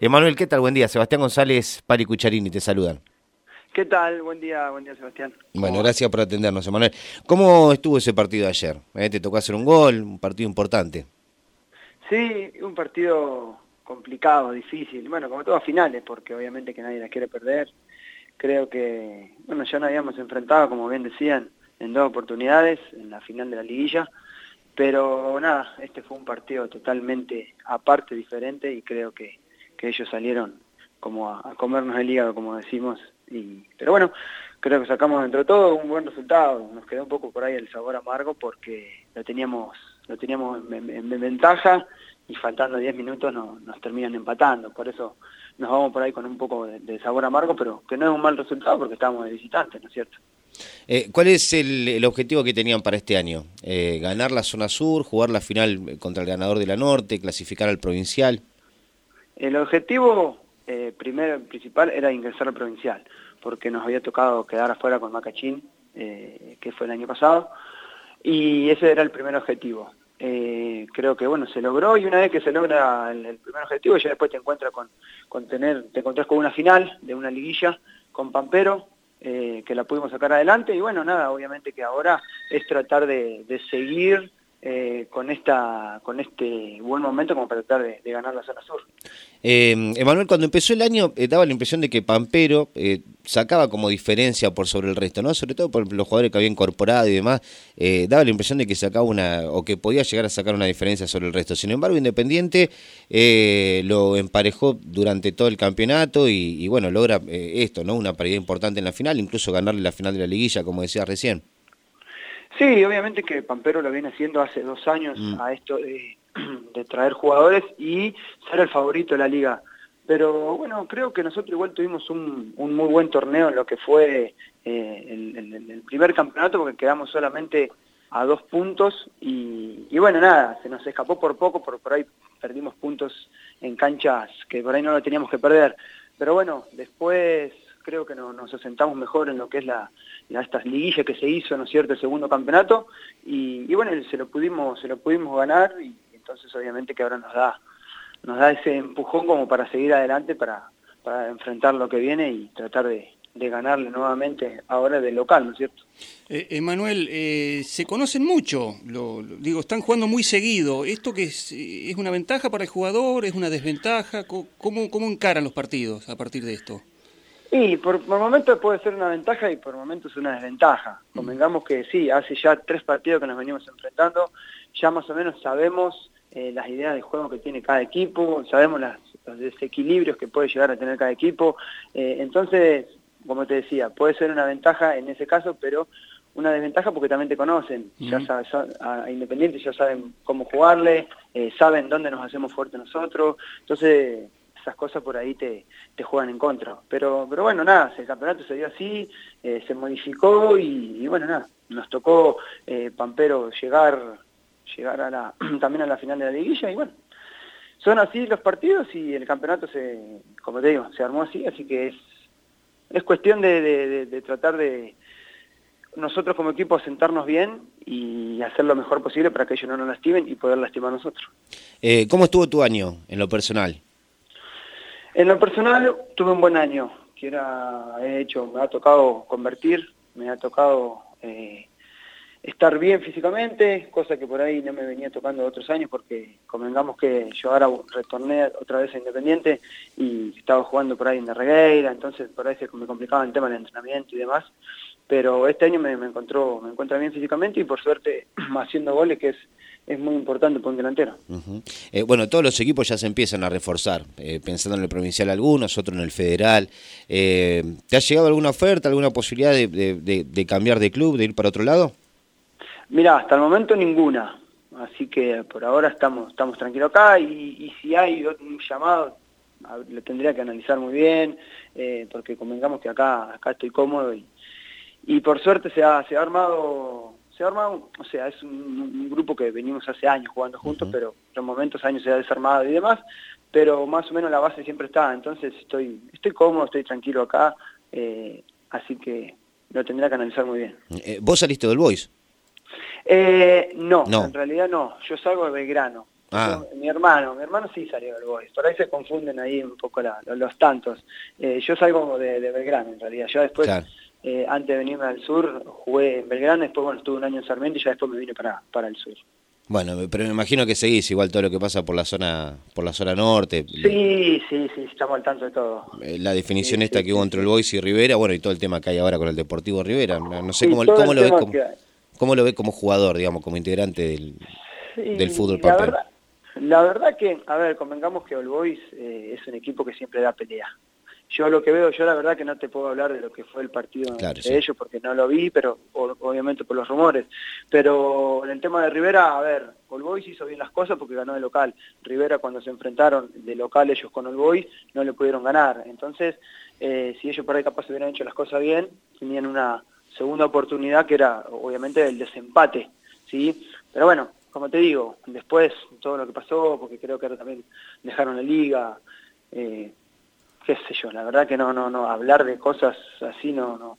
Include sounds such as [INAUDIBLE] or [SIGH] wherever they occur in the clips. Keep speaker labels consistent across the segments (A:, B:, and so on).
A: Emanuel, ¿qué tal? Buen día. Sebastián González, Pari Cucharini, te saludan.
B: ¿Qué tal? Buen día, buen día Sebastián.
A: Bueno, gracias por atendernos, Emanuel. ¿Cómo estuvo ese partido ayer? ¿Eh? ¿Te tocó hacer un gol? Un partido importante.
B: Sí, un partido complicado, difícil. Bueno, como todas finales, porque obviamente que nadie las quiere perder. Creo que, bueno, ya nos habíamos enfrentado, como bien decían, en dos oportunidades, en la final de la liguilla. Pero nada, este fue un partido totalmente aparte, diferente, y creo que, que ellos salieron como a, comernos el hígado, como decimos, y, pero bueno, creo que sacamos dentro de todo un buen resultado. Nos quedó un poco por ahí el sabor amargo porque lo teníamos, lo teníamos en, ventaja y faltando 10 minutos nos terminan empatando. Por eso nos vamos por ahí con un poco de, sabor amargo, pero que no es un mal resultado porque estamos de visitantes, ¿no es cierto?
A: Eh, ¿Cuál es el, objetivo que tenían para este año? Eh, ¿Ganar la zona sur, jugar la final contra el ganador de la norte, clasificar al provincial?
B: El objetivo eh, principal era ingresar al provincial, porque nos había tocado quedar afuera con Macachín, eh, que fue el año pasado, y ese era el primer objetivo. Eh, creo que bueno, se logró y una vez que se logra el, primer objetivo, ya después te encuentras con, tener, te encontrás con una final de una liguilla con Pampero, eh, que la pudimos sacar adelante y bueno, nada, obviamente que ahora es tratar de seguir eh, con esta con este buen momento como para tratar de, ganar la zona sur.
A: Eh, Emanuel, cuando empezó el año eh, daba la impresión de que Pampero eh, sacaba como diferencia por sobre el resto, ¿no? Sobre todo por los jugadores que había incorporado y demás, daba la impresión de que sacaba una o que podía llegar a sacar una diferencia sobre el resto. Sin embargo, Independiente lo emparejó durante todo el campeonato y, bueno, logra esto, ¿no? Una paridad importante en la final, incluso ganarle la final de la liguilla, como decía recién.
B: Sí, obviamente que Pampero lo viene haciendo hace dos años mm. a esto [CLEARS THROAT] de, traer jugadores y ser el favorito de la liga. Pero bueno, creo que nosotros igual tuvimos un, muy buen torneo en lo que fue eh, el, primer campeonato porque quedamos solamente a dos puntos y, bueno, nada, se nos escapó por poco, por, por ahí perdimos puntos en canchas que por ahí no lo teníamos que perder. Pero bueno, después creo que nos asentamos mejor en lo que es la, la estas liguillas que se hizo, ¿no es cierto?, el segundo campeonato, y, bueno, se lo pudimos, se lo pudimos ganar, y entonces obviamente que ahora nos da, nos da ese empujón como para seguir adelante, para, para enfrentar lo que viene y tratar de, ganarle nuevamente ahora del local, ¿no es cierto?
C: Eh, Emanuel, eh, se conocen mucho, lo, digo, están jugando muy seguido. ¿Esto que es, es una ventaja para el jugador? ¿Es una desventaja? ¿Cómo, cómo encaran los partidos a partir de esto?
B: Y por, momentos puede ser una ventaja y por momentos una desventaja. Mm. Convengamos que sí, hace ya tres partidos que nos venimos enfrentando, ya más o menos sabemos eh, las ideas de juego que tiene cada equipo, sabemos los desequilibrios que puede llegar a tener cada equipo. Eh, entonces, como te decía, puede ser una ventaja en ese caso, pero una desventaja porque también te conocen, ya, a Independiente ya saben cómo jugarle, eh, saben dónde nos hacemos fuertes nosotros, entonces esas cosas por ahí te, juegan en contra. Pero, pero bueno, nada, el campeonato se dio así, eh, se modificó y, bueno, nada, nos tocó eh, Pampero llegar, llegar a la, [CLEARS THROAT] también a la final de la liguilla y bueno, son así los partidos y el campeonato se, como te digo, se armó así, así que es, es cuestión de, de, tratar de nosotros como equipo sentarnos bien y hacer lo mejor posible para que ellos no nos lastimen y poder lastimar a nosotros.
A: Eh, ¿Cómo estuvo tu año en lo personal?
B: En lo personal tuve un buen año, que era, he hecho, me ha tocado convertir, me ha tocado eh, estar bien físicamente, cosa que por ahí no me venía tocando otros años porque convengamos que yo ahora retorné otra vez a Independiente y estaba jugando por ahí en la regueira, entonces por ahí se me complicaba el tema del entrenamiento y demás, pero este año me, me encontró, me encuentra bien físicamente y por suerte [CLEARS THROAT] haciendo goles que es es muy importante por un delantero.
A: Eh, bueno, todos los equipos ya se empiezan a reforzar, eh, pensando en el provincial algunos, otros en el federal. Eh, ¿Te ha llegado alguna oferta, alguna posibilidad de, cambiar de club, de ir para otro lado?
B: Mira, hasta el momento ninguna, así que por ahora estamos, estamos tranquilos acá y, si hay un llamado lo tendría que analizar muy bien, porque convengamos que acá, acá estoy cómodo y, y por suerte se ha, se ha armado se arma, o sea, es un, grupo que venimos hace años jugando juntos, pero en momentos años se ha desarmado y demás, pero más o menos la base siempre está, entonces estoy, estoy cómodo, estoy tranquilo acá, eh, así que lo tendría que analizar muy bien.
A: Eh, ¿Vos saliste del Boys?
B: Eh, no, en realidad no, yo salgo de Belgrano, Ah. mi hermano, mi hermano sí salió del Boys. Por ahí se confunden ahí un poco los, tantos. Eh, yo salgo de, de, Belgrano en realidad. Yo después, eh, antes de venirme al sur, jugué en Belgrano, después bueno, estuve un año en Sarmiento y ya después me vine para, para el sur.
A: Bueno, pero me imagino que seguís igual todo lo que pasa por la zona por la zona norte.
B: Sí, sí, sí, estamos al tanto de todo.
A: Eh, la definición esta que hubo entre el Boys y Rivera, bueno, y todo el tema que hay ahora con el Deportivo Rivera. No, sé cómo, cómo lo ves como, cómo lo ve como jugador, digamos, como integrante del, del fútbol
B: la verdad, la verdad que, a ver, convengamos que el Boys eh, es un equipo que siempre da pelea yo lo que veo, yo la verdad que no te puedo hablar de lo que fue el partido de ellos porque no lo vi, pero obviamente por los rumores. Pero en el tema de Rivera, a ver, All Boys hizo bien las cosas porque ganó de local. Rivera cuando se enfrentaron de local ellos con All Boys no le pudieron ganar. Entonces, eh, si ellos por ahí capaz hubieran hecho las cosas bien, tenían una segunda oportunidad que era obviamente el desempate, ¿sí? Pero bueno, como te digo, después todo lo que pasó, porque creo que ahora también dejaron la liga, eh, qué sé yo, la verdad que no, no, no, hablar de cosas así no, no,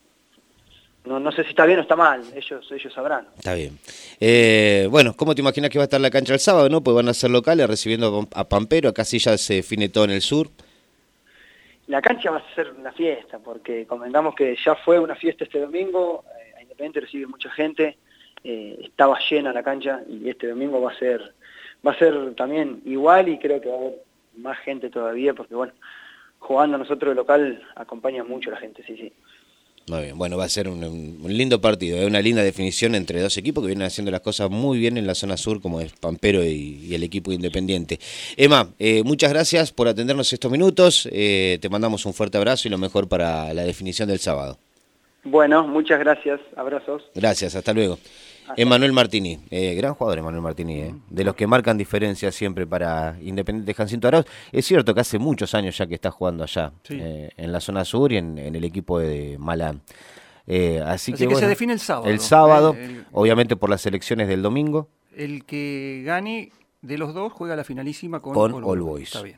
B: no, no sé si está bien o está mal, ellos, ellos sabrán.
A: Está bien. Eh, bueno, ¿cómo te imaginas que va a estar la cancha el sábado, no? Pues van a ser locales recibiendo a Pampero, acá sí ya se define todo en el sur.
B: La cancha va a ser una fiesta, porque convengamos que ya fue una fiesta este domingo, eh, Independiente recibe mucha gente, eh, estaba llena la cancha y este domingo va a ser va a ser también igual y creo que va a haber más gente todavía, porque bueno, jugando nosotros de local acompaña mucho la gente, sí, sí.
A: Muy bien, bueno, va a ser un, lindo partido, es ¿eh? una linda definición entre dos equipos que vienen haciendo las cosas muy bien en la zona sur, como es Pampero y, el equipo independiente. Emma, eh, muchas gracias por atendernos estos minutos, eh, te mandamos un fuerte abrazo y lo mejor para la definición del sábado.
B: Bueno, muchas gracias, abrazos.
A: Gracias, hasta luego. Emanuel Martini, eh, gran jugador Emanuel Martini, eh, de los que marcan diferencias siempre para Independiente Jacinto Arauz. Es cierto que hace muchos años ya que está jugando allá, eh, en la zona sur y en, el equipo de Malán. así, que,
C: se define el sábado.
A: El sábado, obviamente por las elecciones del domingo.
C: El que gane de los dos juega la finalísima con,
A: con All Boys.
C: Está bien.